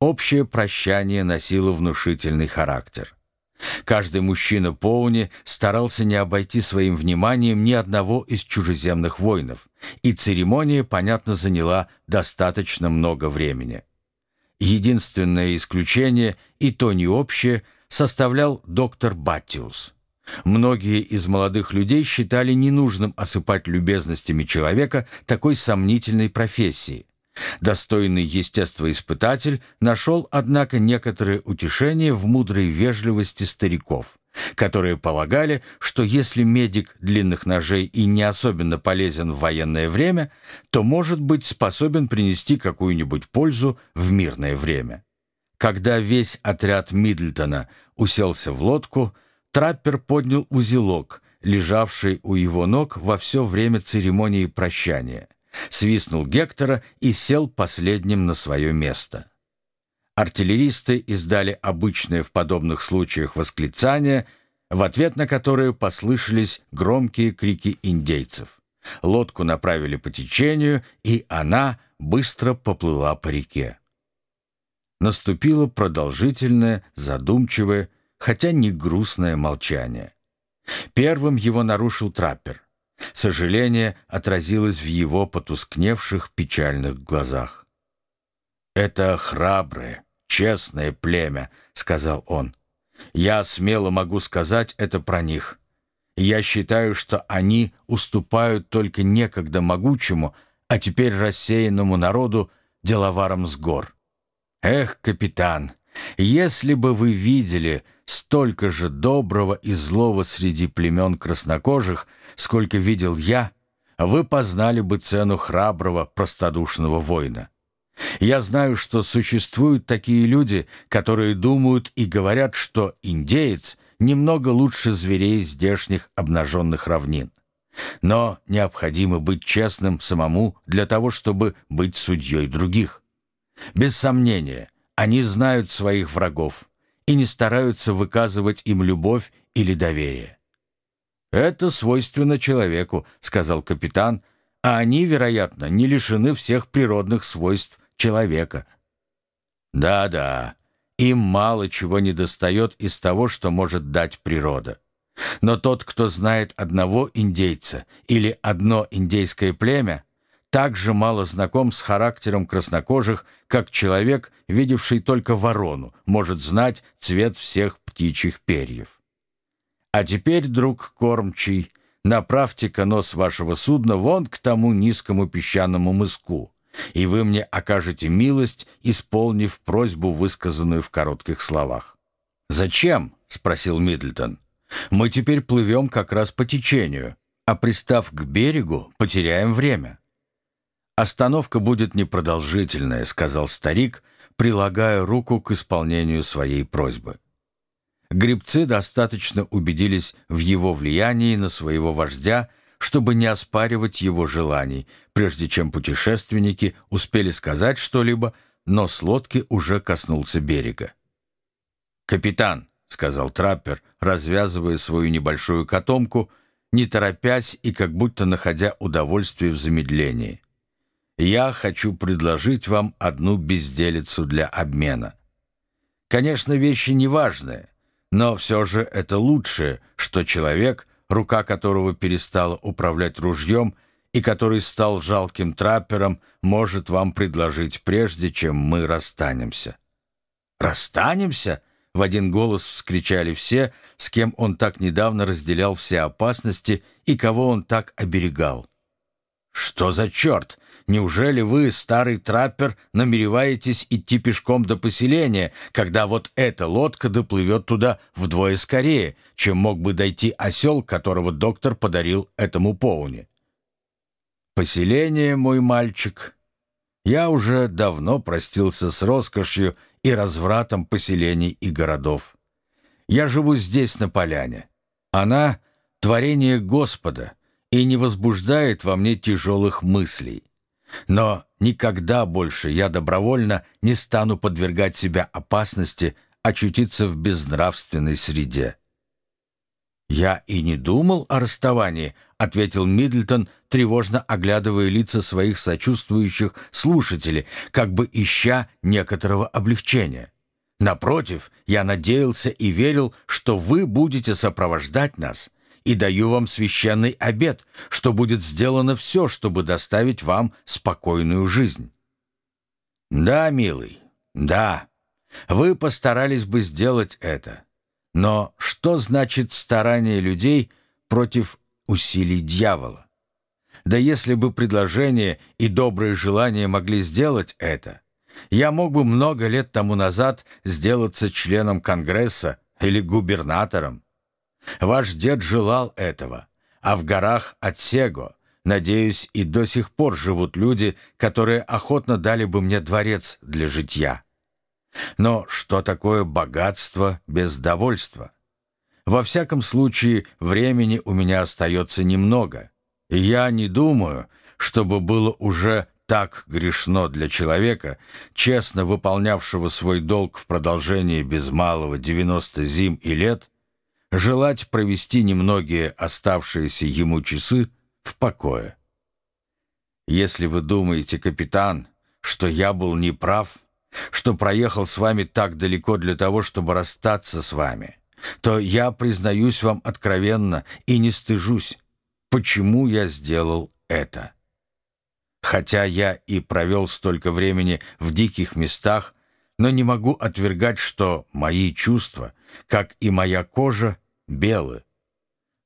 Общее прощание носило внушительный характер. Каждый мужчина Поуни старался не обойти своим вниманием ни одного из чужеземных воинов, и церемония, понятно, заняла достаточно много времени. Единственное исключение, и то не общее, составлял доктор Баттиус. Многие из молодых людей считали ненужным осыпать любезностями человека такой сомнительной профессии. Достойный естествоиспытатель нашел, однако, некоторое утешение в мудрой вежливости стариков, которые полагали, что если медик длинных ножей и не особенно полезен в военное время, то может быть способен принести какую-нибудь пользу в мирное время. Когда весь отряд Мидлтона уселся в лодку, траппер поднял узелок, лежавший у его ног во все время церемонии прощания свистнул Гектора и сел последним на свое место. Артиллеристы издали обычное в подобных случаях восклицание, в ответ на которое послышались громкие крики индейцев. Лодку направили по течению, и она быстро поплыла по реке. Наступило продолжительное, задумчивое, хотя не грустное молчание. Первым его нарушил траппер. Сожаление отразилось в его потускневших печальных глазах. «Это храброе, честное племя», — сказал он. «Я смело могу сказать это про них. Я считаю, что они уступают только некогда могучему, а теперь рассеянному народу деловарам с гор. Эх, капитан, если бы вы видели столько же доброго и злого среди племен краснокожих, сколько видел я, вы познали бы цену храброго, простодушного воина. Я знаю, что существуют такие люди, которые думают и говорят, что индеец немного лучше зверей здешних обнаженных равнин. Но необходимо быть честным самому для того, чтобы быть судьей других. Без сомнения, они знают своих врагов и не стараются выказывать им любовь или доверие. «Это свойственно человеку», — сказал капитан, «а они, вероятно, не лишены всех природных свойств человека». «Да-да, им мало чего недостает из того, что может дать природа. Но тот, кто знает одного индейца или одно индейское племя, так же мало знаком с характером краснокожих, как человек, видевший только ворону, может знать цвет всех птичьих перьев. А теперь, друг кормчий, направьте-ка нос вашего судна вон к тому низкому песчаному мыску, и вы мне окажете милость, исполнив просьбу, высказанную в коротких словах. «Зачем?» — спросил Миддлтон. «Мы теперь плывем как раз по течению, а пристав к берегу, потеряем время». «Остановка будет непродолжительная», — сказал старик, прилагая руку к исполнению своей просьбы. Гребцы достаточно убедились в его влиянии на своего вождя, чтобы не оспаривать его желаний, прежде чем путешественники успели сказать что-либо, но с лодки уже коснулся берега. «Капитан», — сказал траппер, развязывая свою небольшую котомку, не торопясь и как будто находя удовольствие в замедлении я хочу предложить вам одну безделицу для обмена. Конечно, вещи неважные, но все же это лучшее, что человек, рука которого перестала управлять ружьем и который стал жалким траппером, может вам предложить прежде, чем мы расстанемся. «Расстанемся?» — в один голос вскричали все, с кем он так недавно разделял все опасности и кого он так оберегал. «Что за черт?» Неужели вы, старый траппер, намереваетесь идти пешком до поселения, когда вот эта лодка доплывет туда вдвое скорее, чем мог бы дойти осел, которого доктор подарил этому поуне? Поселение, мой мальчик. Я уже давно простился с роскошью и развратом поселений и городов. Я живу здесь, на поляне. Она — творение Господа и не возбуждает во мне тяжелых мыслей. Но никогда больше я добровольно не стану подвергать себя опасности очутиться в безнравственной среде. «Я и не думал о расставании», — ответил Мидлтон, тревожно оглядывая лица своих сочувствующих слушателей, как бы ища некоторого облегчения. «Напротив, я надеялся и верил, что вы будете сопровождать нас, и даю вам священный обет, что будет сделано все, чтобы доставить вам спокойную жизнь». «Да, милый, да, вы постарались бы сделать это». Но что значит старание людей против усилий дьявола? Да если бы предложение и добрые желания могли сделать это, я мог бы много лет тому назад сделаться членом Конгресса или губернатором. Ваш дед желал этого, а в горах Отсего, надеюсь, и до сих пор живут люди, которые охотно дали бы мне дворец для житья. Но что такое богатство без довольства? Во всяком случае, времени у меня остается немного, и я не думаю, чтобы было уже так грешно для человека, честно выполнявшего свой долг в продолжении без малого 90 зим и лет, желать провести немногие оставшиеся ему часы в покое. Если вы думаете, капитан, что я был неправ, что проехал с вами так далеко для того, чтобы расстаться с вами, то я признаюсь вам откровенно и не стыжусь, почему я сделал это. Хотя я и провел столько времени в диких местах, но не могу отвергать, что мои чувства, как и моя кожа, белы.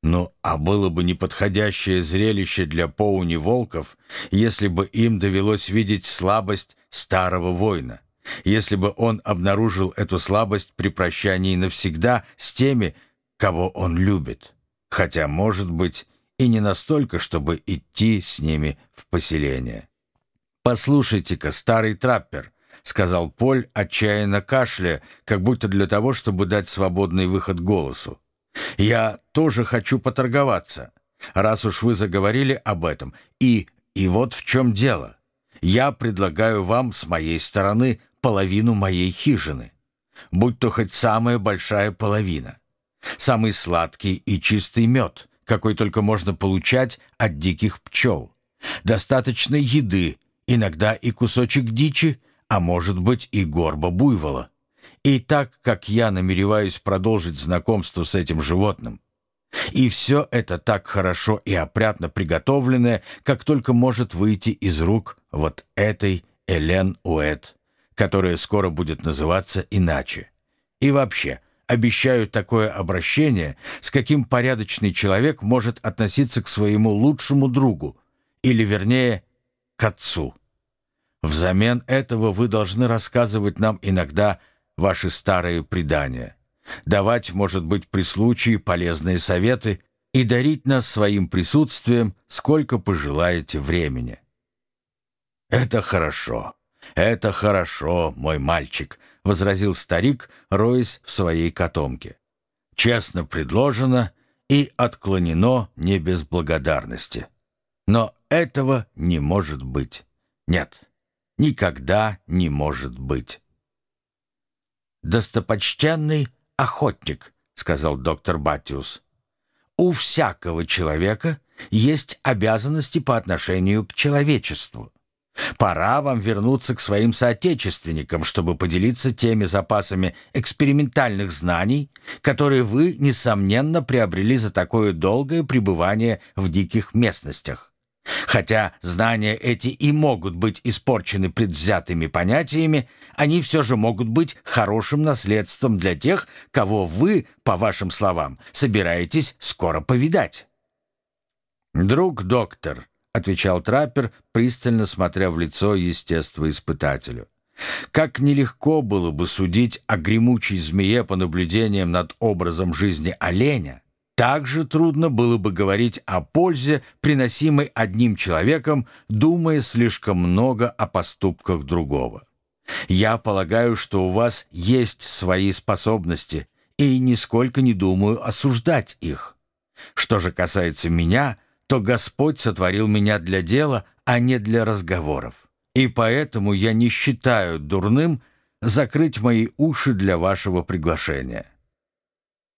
Ну, а было бы неподходящее зрелище для поуни волков, если бы им довелось видеть слабость старого воина если бы он обнаружил эту слабость при прощании навсегда с теми, кого он любит, хотя, может быть, и не настолько, чтобы идти с ними в поселение. «Послушайте-ка, старый траппер», — сказал Поль, отчаянно кашляя, как будто для того, чтобы дать свободный выход голосу. «Я тоже хочу поторговаться, раз уж вы заговорили об этом, и... и вот в чем дело. Я предлагаю вам с моей стороны половину моей хижины, будь то хоть самая большая половина. Самый сладкий и чистый мед, какой только можно получать от диких пчел. Достаточно еды, иногда и кусочек дичи, а может быть и горба буйвола. И так как я намереваюсь продолжить знакомство с этим животным, и все это так хорошо и опрятно приготовленное, как только может выйти из рук вот этой Элен Уэт которое скоро будет называться иначе. И вообще, обещаю такое обращение, с каким порядочный человек может относиться к своему лучшему другу, или, вернее, к отцу. Взамен этого вы должны рассказывать нам иногда ваши старые предания, давать, может быть, при случае полезные советы и дарить нас своим присутствием, сколько пожелаете времени. Это хорошо. «Это хорошо, мой мальчик», — возразил старик, роясь в своей котомке. «Честно предложено и отклонено не без благодарности. Но этого не может быть. Нет, никогда не может быть». «Достопочтенный охотник», — сказал доктор Батиус, — «у всякого человека есть обязанности по отношению к человечеству». Пора вам вернуться к своим соотечественникам, чтобы поделиться теми запасами экспериментальных знаний, которые вы, несомненно, приобрели за такое долгое пребывание в диких местностях. Хотя знания эти и могут быть испорчены предвзятыми понятиями, они все же могут быть хорошим наследством для тех, кого вы, по вашим словам, собираетесь скоро повидать. «Друг доктор», — отвечал траппер, пристально смотря в лицо естествоиспытателю. Как нелегко было бы судить о гремучей змее по наблюдениям над образом жизни оленя, так же трудно было бы говорить о пользе, приносимой одним человеком, думая слишком много о поступках другого. Я полагаю, что у вас есть свои способности, и нисколько не думаю осуждать их. Что же касается меня — то Господь сотворил меня для дела, а не для разговоров. И поэтому я не считаю дурным закрыть мои уши для вашего приглашения.